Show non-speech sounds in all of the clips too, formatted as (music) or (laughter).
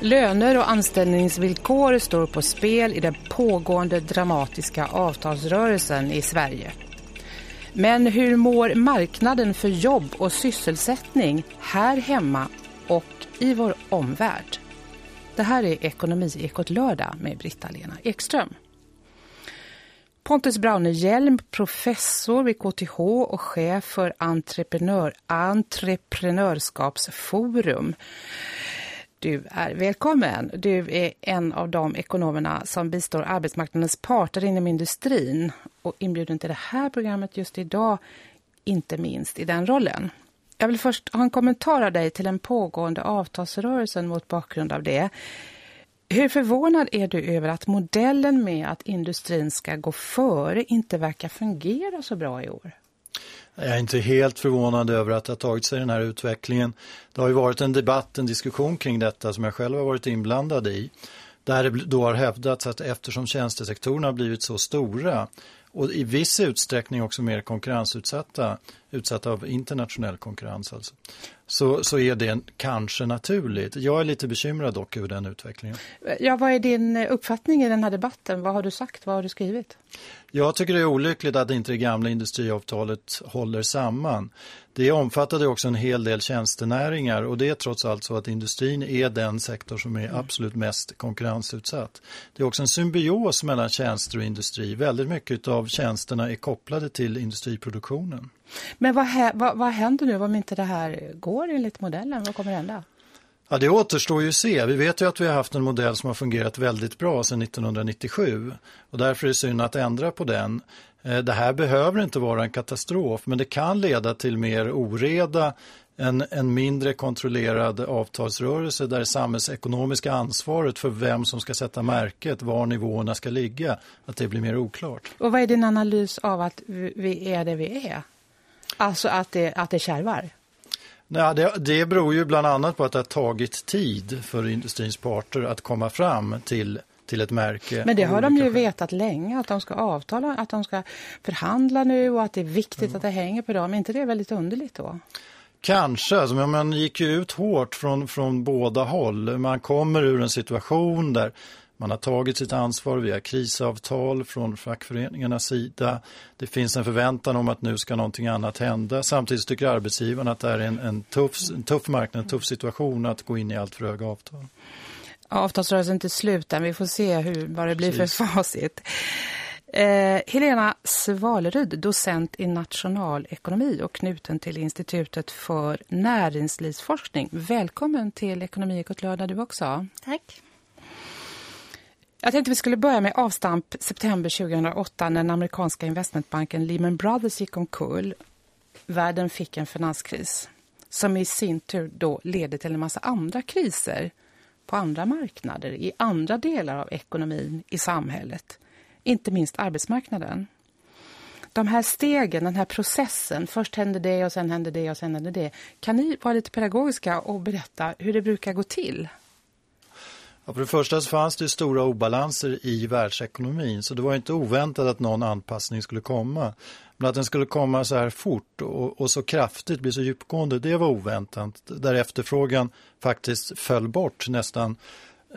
Löner och anställningsvillkor står på spel i den pågående dramatiska avtalsrörelsen i Sverige. Men hur mår marknaden för jobb och sysselsättning här hemma och i vår omvärld? Det här är Ekonomiekot lördag med Britta-Lena Ekström. Pontus Braunehjelm, professor vid KTH och chef för entreprenör, Entreprenörskapsforum. Du är välkommen. Du är en av de ekonomerna som bistår arbetsmarknadens parter inom industrin och inbjuden till det här programmet just idag, inte minst i den rollen. Jag vill först ha en kommentar av dig till den pågående avtalsrörelsen mot bakgrund av det. Hur förvånad är du över att modellen med att industrin ska gå före inte verkar fungera så bra i år? Jag är inte helt förvånad över att det har tagit sig den här utvecklingen. Det har ju varit en debatt, en diskussion kring detta som jag själv har varit inblandad i. Där det då har hävdats att eftersom tjänstesektorerna har blivit så stora och i viss utsträckning också mer konkurrensutsatta, utsatta av internationell konkurrens alltså, så, så är det kanske naturligt. Jag är lite bekymrad dock över den utvecklingen. Ja, vad är din uppfattning i den här debatten? Vad har du sagt? Vad har du skrivit? Jag tycker det är olyckligt att inte det gamla industriavtalet håller samman. Det omfattade också en hel del tjänstenäringar och det är trots allt så att industrin är den sektor som är mm. absolut mest konkurrensutsatt. Det är också en symbios mellan tjänster och industri. Väldigt mycket av tjänsterna är kopplade till industriproduktionen. Men vad, vad, vad händer nu om inte det här går enligt modellen? Vad kommer hända? Ja, det återstår ju att se. Vi vet ju att vi har haft en modell som har fungerat väldigt bra sedan 1997 och därför är det synd att ändra på den. Eh, det här behöver inte vara en katastrof men det kan leda till mer oreda, en, en mindre kontrollerad avtalsrörelse där samhällsekonomiska ansvaret för vem som ska sätta märket, var nivåerna ska ligga, att det blir mer oklart. Och vad är din analys av att vi är det vi är? Alltså att det, att det kärvar? Nej, det, det beror ju bland annat på att det har tagit tid för industrins parter att komma fram till till ett märke. Men det har de ju skäl. vetat länge, att de ska avtala, att de ska förhandla nu och att det är viktigt mm. att det hänger på dem. Är inte det väldigt underligt då? Kanske, alltså, men man gick ju ut hårt från, från båda håll. Man kommer ur en situation där man har tagit sitt ansvar via krisavtal från fackföreningarnas sida. Det finns en förväntan om att nu ska någonting annat hända. Samtidigt tycker arbetsgivarna att det är en, en, tuff, en tuff marknad, en tuff situation att gå in i allt för höga avtal. Avtalsrörelsen inte slut än. Vi får se hur, vad det blir Precis. för facit. Eh, Helena Svalerud, docent i nationalekonomi och knuten till Institutet för näringslivsforskning. Välkommen till Ekonomiekot lördag du också. Tack. Jag tänkte vi skulle börja med avstamp september 2008 när den amerikanska investmentbanken Lehman Brothers gick omkull. Världen fick en finanskris som i sin tur då ledde till en massa andra kriser på andra marknader, i andra delar av ekonomin, i samhället. Inte minst arbetsmarknaden. De här stegen, den här processen, först hände det och sen hände det och sen hände det. Kan ni vara lite pedagogiska och berätta hur det brukar gå till? Ja, för det första så fanns det stora obalanser i världsekonomin så det var inte oväntat att någon anpassning skulle komma. Men att den skulle komma så här fort och, och så kraftigt, bli så djupgående, det var oväntat. Där efterfrågan faktiskt föll bort nästan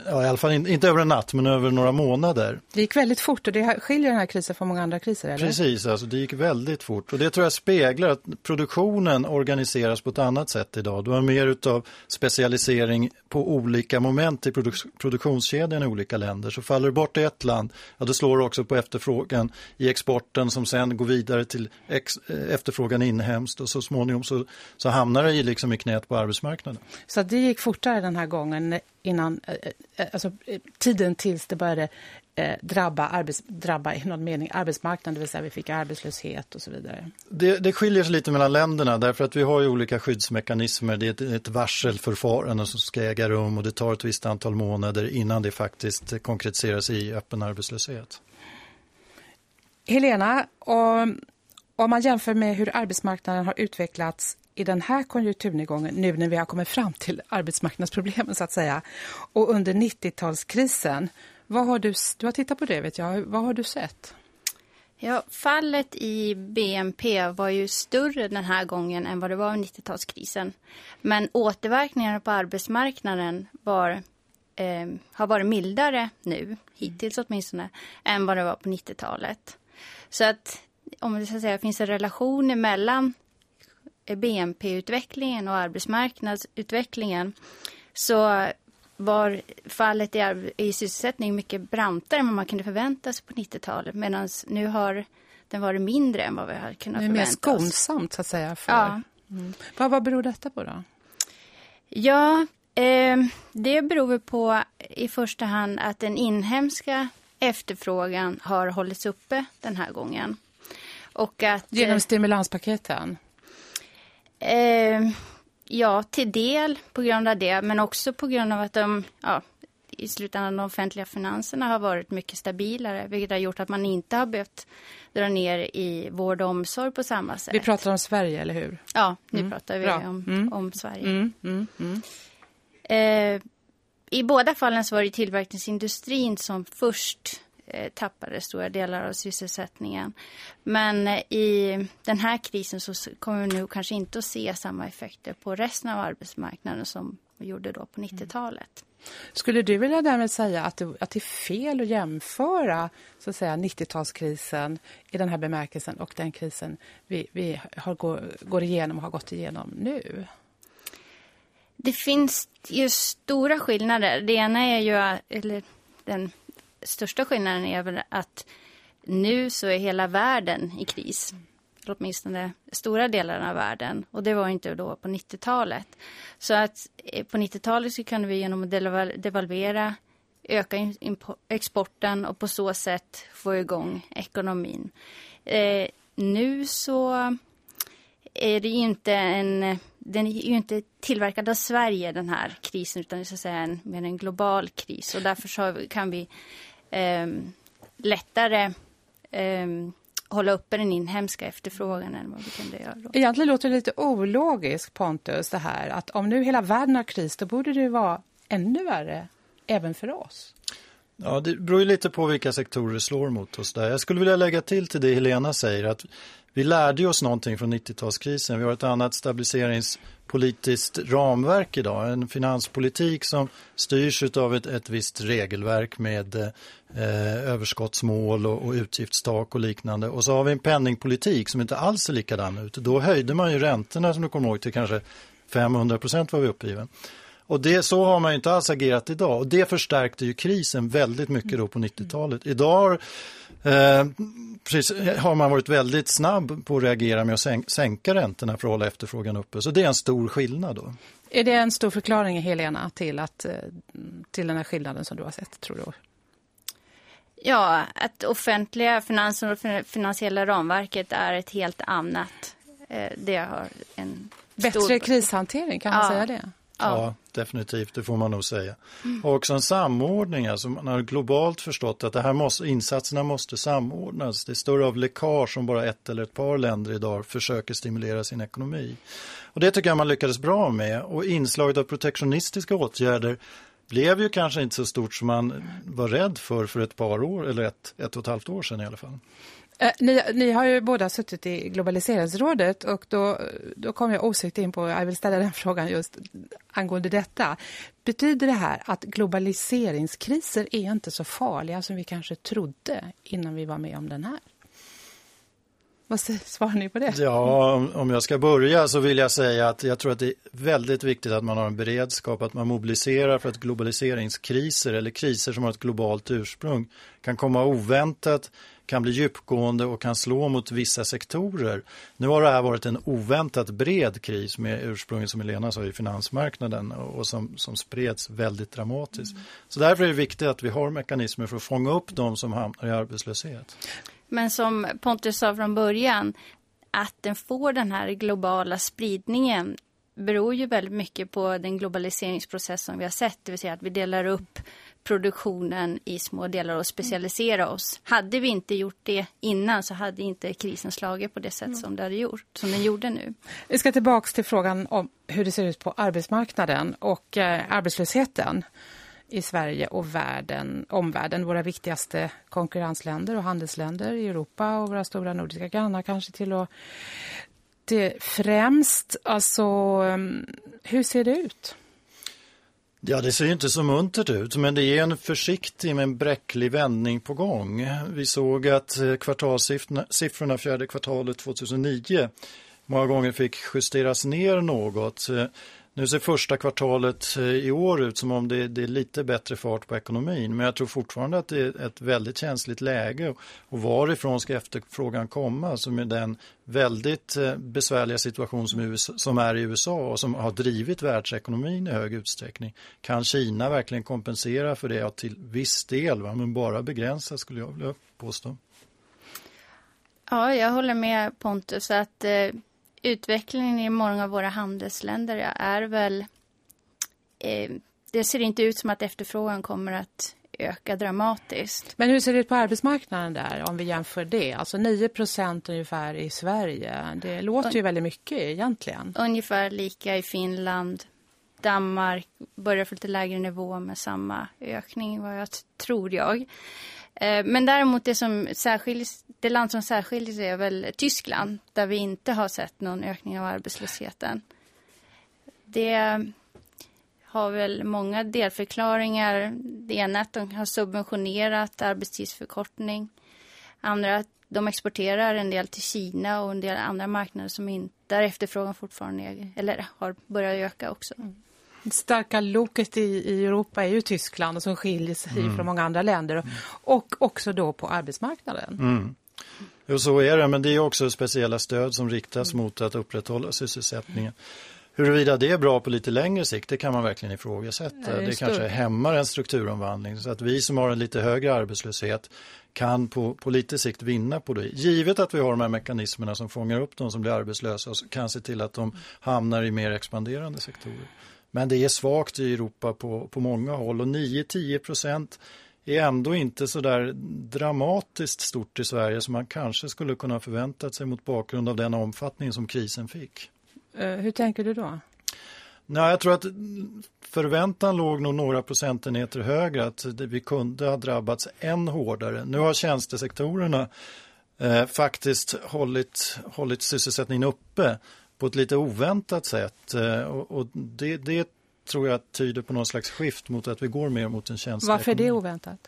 Ja, i alla fall inte över en natt men över några månader. Det gick väldigt fort och det skiljer den här krisen från många andra kriser, eller? Precis, alltså det gick väldigt fort och det tror jag speglar att produktionen organiseras på ett annat sätt idag. Du har mer av specialisering på olika moment i produk produktionskedjan i olika länder. Så faller det bort i ett land, ja då slår det också på efterfrågan i exporten som sen går vidare till efterfrågan inhemskt och så småningom så, så hamnar det liksom i knät på arbetsmarknaden. Så det gick fortare den här gången innan, eh, eh, alltså tiden tills det började eh, drabba, arbets, drabba i någon mening arbetsmarknaden, det vill säga vi fick arbetslöshet och så vidare. Det, det skiljer sig lite mellan länderna därför att vi har ju olika skyddsmekanismer. Det är ett, ett varselförfarande som ska äga rum och det tar ett visst antal månader innan det faktiskt konkretiseras i öppen arbetslöshet. Helena, om man jämför med hur arbetsmarknaden har utvecklats i den här konjunkturnedgången, nu när vi har kommit fram till arbetsmarknadsproblemen så att säga, och under 90-talskrisen, vad har du, du har tittat på det vet jag, vad har du sett? Ja, fallet i BNP var ju större den här gången än vad det var i 90-talskrisen. Men återverkningarna på arbetsmarknaden var eh, har varit mildare nu, hittills åtminstone, än vad det var på 90-talet. Så att om det så säga, finns en relation mellan BNP-utvecklingen och arbetsmarknadsutvecklingen så var fallet i, i sysselsättning mycket brantare än vad man kunde förvänta sig på 90-talet medan nu har den varit mindre än vad vi hade kunnat förvänta oss. Det är mer skonsamt så att säga. För. Ja. Mm. Vad, vad beror detta på då? Ja, eh, det beror på i första hand att den inhemska efterfrågan har hållits uppe den här gången. Och att, Genom stimulanspaketen? Eh, ja, till del på grund av det, men också på grund av att de ja, i slutändan de offentliga finanserna har varit mycket stabilare, vilket har gjort att man inte har behövt dra ner i vård och omsorg på samma sätt. Vi pratar om Sverige, eller hur? Ja, nu mm. pratar vi om, mm. om Sverige. Mm. Eh, I båda fallen så var det tillverkningsindustrin som först tappade stora delar av sysselsättningen. Men eh, i den här krisen så kommer vi nu kanske inte att se samma effekter på resten av arbetsmarknaden som vi gjorde då på 90-talet. Skulle du vilja därmed säga att det, att det är fel att jämföra så att säga 90-talskrisen i den här bemärkelsen och den krisen vi, vi har, går, går igenom och har gått igenom nu? Det finns ju stora skillnader. Det ena är ju, eller den största skillnaden är väl att nu så är hela världen i kris. Eller åtminstone stora delar av världen. Och det var inte då på 90-talet. Så att eh, på 90-talet så kunde vi genom att devalvera öka exporten och på så sätt få igång ekonomin. Eh, nu så är det ju inte en den är ju inte tillverkad av Sverige den här krisen utan det är så att säga en, mer en global kris och därför så kan vi eh, lättare eh, hålla uppe den inhemska efterfrågan än vad vi kunde göra. Då. Egentligen låter det lite ologiskt Pontus det här att om nu hela världen har kris då borde det vara ännu värre även för oss. Ja, det beror ju lite på vilka sektorer det slår mot oss där. Jag skulle vilja lägga till till det Helena säger att vi lärde oss någonting från 90-talskrisen. Vi har ett annat politiskt ramverk idag. En finanspolitik som styrs av ett, ett visst regelverk med eh, överskottsmål och, och utgiftstak och liknande. Och så har vi en penningpolitik som inte alls är likadan ut. Då höjde man ju räntorna som du kommer ihåg till kanske 500 procent var vi uppgiven. Och det, så har man ju inte alls agerat idag. Och det förstärkte ju krisen väldigt mycket då på 90-talet. Idag har Eh, precis, har man varit väldigt snabb på att reagera med att sänka räntorna för att hålla efterfrågan uppe. Så det är en stor skillnad då. Är det en stor förklaring, Helena, till, att, eh, till den här skillnaden som du har sett, tror du? Ja, att offentliga finanser och finansiella ramverket är ett helt annat. Eh, det har en Bättre stor... krishantering, kan man ja. säga det? Ja, definitivt, det får man nog säga. Mm. Och också en samordning, alltså man har globalt förstått att det här måste, insatserna måste samordnas. Det är större av läckage om bara ett eller ett par länder idag försöker stimulera sin ekonomi. Och det tycker jag man lyckades bra med och inslaget av protektionistiska åtgärder blev ju kanske inte så stort som man var rädd för för ett par år eller ett, ett och ett halvt år sedan i alla fall. Eh, ni, ni, har ju båda suttit i globaliseringsrådet och då, då kom jag osökt in på, jag vill ställa den (laughs) frågan just angående detta. Betyder det här att globaliseringskriser är inte så farliga som vi kanske trodde innan vi var med om den här? Vad svarar ni på det? Ja, om jag ska börja så vill jag säga att jag tror att det är väldigt viktigt att man har en beredskap, att man mobiliserar för att globaliseringskriser eller kriser som har ett globalt ursprung kan komma oväntat, kan bli djupgående och kan slå mot vissa sektorer. Nu har det här varit en oväntat bred kris med ursprunget som Elena sa i finansmarknaden och som, som spreds väldigt dramatiskt. Mm. Så därför är det viktigt att vi har mekanismer för att fånga upp de som hamnar i arbetslöshet. Men som Pontus sa från början, att den får den här globala spridningen beror ju väldigt mycket på den globaliseringsprocess som vi har sett, det vill säga att vi delar upp produktionen i små delar och specialisera oss. Hade vi inte gjort det innan så hade inte krisen slagit på det sätt som, det hade gjort, som den gjorde nu. Vi ska tillbaka till frågan om hur det ser ut på arbetsmarknaden och eh, arbetslösheten i Sverige och världen, omvärlden, våra viktigaste konkurrensländer och handelsländer i Europa och våra stora nordiska grannar kanske till och det främst. Alltså, ehm, hur ser det ut? Ja, det ser inte så muntert ut, men det är en försiktig men bräcklig vändning på gång. Vi såg att eh, kvartalssiffrorna fjärde kvartalet 2009 många gånger fick justeras ner något. Eh, nu ser första kvartalet eh, i år ut som om det, det, är lite bättre fart på ekonomin men jag tror fortfarande att det är ett väldigt känsligt läge och varifrån ska efterfrågan komma alltså som är den väldigt eh, besvärliga situation som, USA, som är i USA och som har drivit världsekonomin i hög utsträckning. Kan Kina verkligen kompensera för det ja, till viss del va? men bara begränsat skulle jag vilja påstå. Ja, jag håller med Pontus att eh utvecklingen i många av våra handelsländer är väl... Eh, det ser inte ut som att efterfrågan kommer att öka dramatiskt. Men hur ser det ut på arbetsmarknaden där om vi jämför det? Alltså 9 procent ungefär i Sverige. Det låter ju väldigt mycket egentligen. Ungefär lika i Finland. Danmark börjar på lite lägre nivå med samma ökning vad jag tror jag. Eh, men däremot det, som särskiljs, det land som särskiljer sig är väl Tyskland där vi inte har sett någon ökning av arbetslösheten. Det har väl många delförklaringar. Det ena är att de har subventionerat arbetstidsförkortning. Andra att de exporterar en del till Kina och en del andra marknader som inte, där efterfrågan fortfarande är, eller har börjat öka också. Mm starka loket i, i Europa är ju Tyskland som skiljer sig mm. från många andra länder och, och också då på arbetsmarknaden. Mm. Jo, så är det, men det är också speciella stöd som riktas mm. mot att upprätthålla sysselsättningen. Huruvida det är bra på lite längre sikt, det kan man verkligen ifrågasätta. Ja, det, det kanske hämmar en strukturomvandling så att vi som har en lite högre arbetslöshet kan på, på lite sikt vinna på det. Givet att vi har de här mekanismerna som fångar upp de som blir arbetslösa och kan se till att de hamnar i mer expanderande sektorer. Men det är svagt i Europa på, på många håll och 9-10 procent är ändå inte så där dramatiskt stort i Sverige som man kanske skulle kunna förväntat sig mot bakgrund av den omfattning som krisen fick. Uh, hur tänker du då? Nej, jag tror att förväntan låg nog några procentenheter högre att vi kunde ha drabbats än hårdare. Nu har tjänstesektorerna eh, faktiskt hållit, hållit sysselsättningen uppe på ett lite oväntat sätt. Eh, och, och det, det, tror jag tyder på någon slags skift mot att vi går mer mot en tjänsteekonomi. Varför är det oväntat?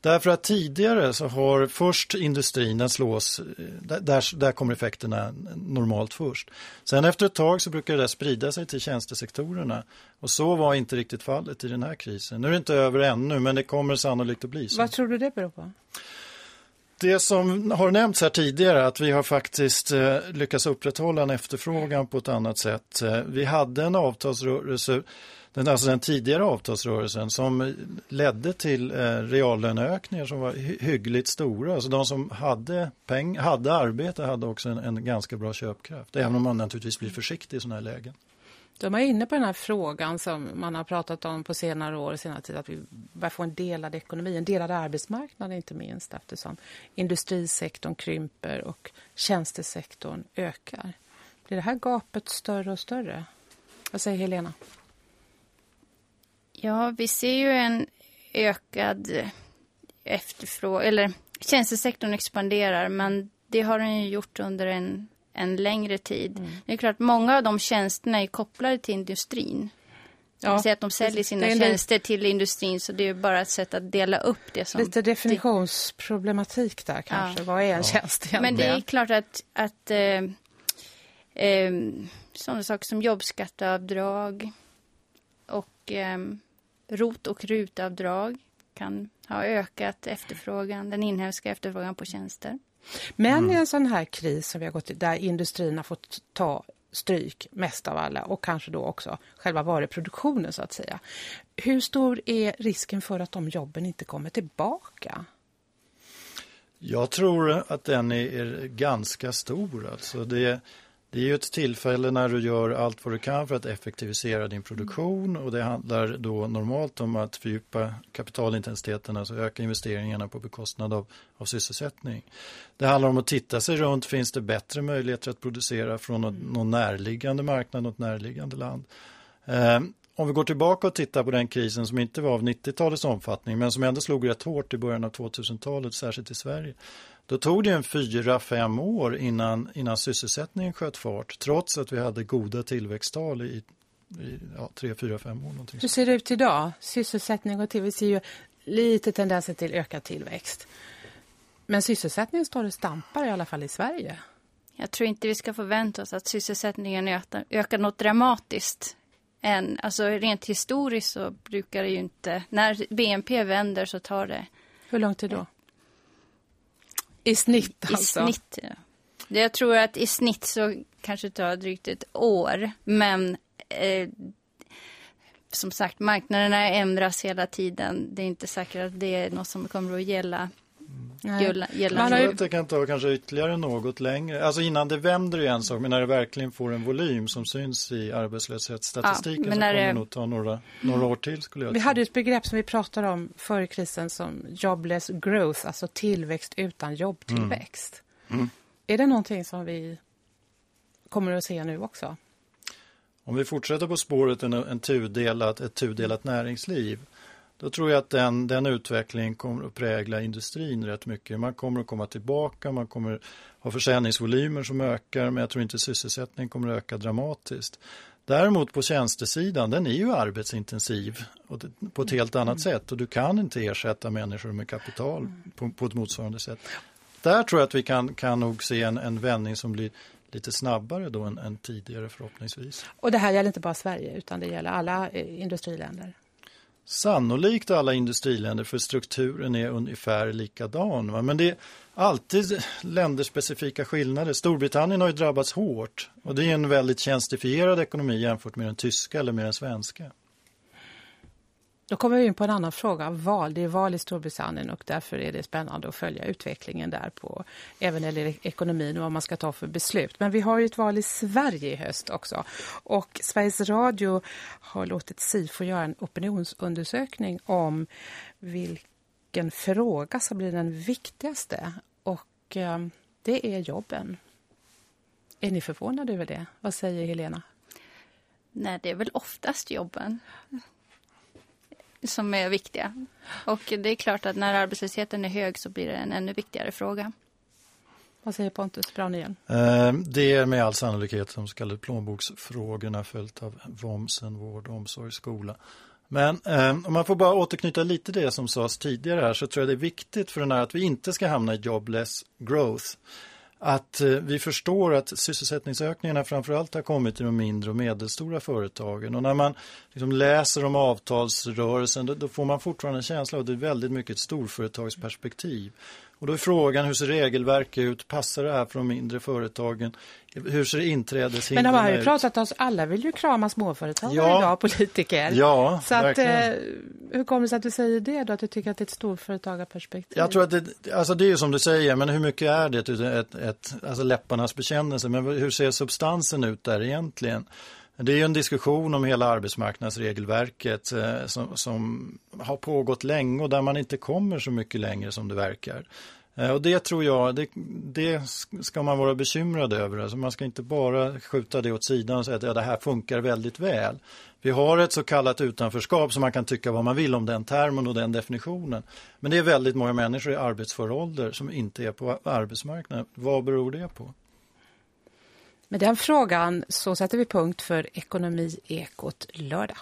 Därför att tidigare så har först industrin, den slås, eh, där, där kommer effekterna normalt först. Sen efter ett tag så brukar det sprida sig till tjänstesektorerna. Och så var inte riktigt fallet i den här krisen. Nu är det inte över ännu men det kommer sannolikt att bli så. Vad tror du det beror på? Det som har nämnts här tidigare att vi har faktiskt eh, lyckats upprätthålla en efterfrågan på ett annat sätt. Eh, vi hade en avtalsrörelse, den, alltså den tidigare avtalsrörelsen som ledde till eh, reallöneökningar som var hy hyggligt stora. Alltså de som hade, peng, hade arbete hade också en, en ganska bra köpkraft. Även om man naturligtvis blir försiktig i sådana här lägen. De är inne på den här frågan som man har pratat om på senare år, och senare tid, att vi börjar få en delad ekonomi, en delad arbetsmarknad inte minst eftersom industrisektorn krymper och tjänstesektorn ökar. Blir det här gapet större och större? Vad säger Helena? Ja, vi ser ju en ökad efterfrågan, eller tjänstesektorn expanderar men det har den ju gjort under en en längre tid. Mm. Det är klart, många av de tjänsterna är kopplade till industrin. Ja, det vill säga att de säljer sina tjänster till industrin så det är bara ett sätt att dela upp det som... Lite definitionsproblematik där kanske. Ja. Vad är en ja. tjänst egentligen? Men det är klart att, att eh, eh, sådana saker som jobbskatteavdrag och eh, rot- och rutavdrag kan ha ökat efterfrågan, den inhemska efterfrågan på tjänster. Men mm. i en sån här kris som vi har gått i, där industrin har fått ta stryk mest av alla och kanske då också själva varuproduktionen så att säga. Hur stor är risken för att de jobben inte kommer tillbaka? Jag tror att den är ganska stor. Alltså det, det är ju ett tillfälle när du gör allt vad du kan för att effektivisera din produktion och det handlar då normalt om att fördjupa kapitalintensiteten, alltså öka investeringarna på bekostnad av, av sysselsättning. Det handlar om att titta sig runt, finns det bättre möjligheter att producera från någon, någon närliggande marknad, något närliggande land. Eh, om vi går tillbaka och tittar på den krisen som inte var av 90-talets omfattning men som ändå slog rätt hårt i början av 2000-talet, särskilt i Sverige då tog det en fyra, fem år innan, innan sysselsättningen sköt fart trots att vi hade goda tillväxttal i i ja, tre, fyra, fem år. Någonting. Hur ser det ut idag? Sysselsättning och till. Vi ser ju lite tendenser till ökad tillväxt. Men sysselsättningen står och stampar i alla fall i Sverige. Jag tror inte vi ska förvänta oss att sysselsättningen ökar, ökar något dramatiskt. Än, alltså rent historiskt så brukar det ju inte... När BNP vänder så tar det... Hur lång tid då? I snitt alltså? I snitt, ja. Jag tror att i snitt så kanske det tar drygt ett år. Men eh, som sagt, marknaderna ändras hela tiden. Det är inte säkert att det är något som kommer att gälla Man har ju... Det kan ta kanske ytterligare något längre. Alltså innan det vänder är en sak, men när det verkligen får en volym som syns i arbetslöshetsstatistiken ja, så kommer det nog ta några, några år till skulle jag Vi hade ett begrepp som vi pratade om före krisen som jobless growth, alltså tillväxt utan jobbtillväxt. Mm. Mm. Är det någonting som vi kommer att se nu också? Om vi fortsätter på spåret en, en tudelat, ett tudelat näringsliv då tror jag att den, den utvecklingen kommer att prägla industrin rätt mycket. Man kommer att komma tillbaka, man kommer ha försäljningsvolymer som ökar men jag tror inte sysselsättningen kommer att öka dramatiskt. Däremot på tjänstesidan, den är ju arbetsintensiv på ett helt annat mm. sätt och du kan inte ersätta människor med kapital på, på ett motsvarande sätt. Där tror jag att vi kan, kan nog se en, en vändning som blir lite snabbare då än, än tidigare förhoppningsvis. Och det här gäller inte bara Sverige utan det gäller alla eh, industriländer? Sannolikt alla industriländer för strukturen är ungefär likadan. Va? Men det är alltid länderspecifika skillnader. Storbritannien har ju drabbats hårt och det är en väldigt tjänstifierad ekonomi jämfört med den tyska eller med den svenska. Då kommer vi in på en annan fråga. Val. Det är val i Storbritannien och därför är det spännande att följa utvecklingen där på även eller ekonomin och vad man ska ta för beslut. Men vi har ju ett val i Sverige i höst också. Och Sveriges Radio har låtit SIFO göra en opinionsundersökning om vilken fråga som blir den viktigaste. Och eh, det är jobben. Är ni förvånade över det? Vad säger Helena? Nej, det är väl oftast jobben som är viktiga. Och det är klart att när arbetslösheten är hög så blir det en ännu viktigare fråga. Vad säger Pontus Braunigen? Eh, det är med all sannolikhet så kallade plånboksfrågorna följt av VOMSen, vård, omsorg, skola. Men eh, om man får bara återknyta lite det som sades tidigare här så tror jag det är viktigt för den här att vi inte ska hamna i jobless growth att eh, vi förstår att sysselsättningsökningarna framförallt har kommit i de mindre och medelstora företagen. Och när man liksom läser om avtalsrörelsen då, då, får man fortfarande en känsla av att det är väldigt mycket ett storföretagsperspektiv. Och då är frågan hur ser regelverket ut? Passar det här för de mindre företagen? Hur ser inträdeshindren ut? Men de har ju pratat oss, alla vill ju krama småföretagare ja. idag, politiker. Ja, Så att, eh, hur kommer det sig att du säger det då, att du tycker att det är ett storföretagarperspektiv? Jag tror att det, alltså det är ju som du säger, men hur mycket är det ett, ett, ett alltså läpparnas bekännelse? Men hur ser substansen ut där egentligen? Det är ju en diskussion om hela arbetsmarknadsregelverket eh, som, som, har pågått länge och där man inte kommer så mycket längre som det verkar. Eh, och det tror jag, det, det, ska man vara bekymrad över. Alltså man ska inte bara skjuta det åt sidan och säga att ja, det här funkar väldigt väl. Vi har ett så kallat utanförskap som man kan tycka vad man vill om den termen och den definitionen. Men det är väldigt många människor i arbetsför ålder som inte är på arbetsmarknaden. Vad beror det på? Med den frågan så sätter vi punkt för Ekonomi Ekot lördag.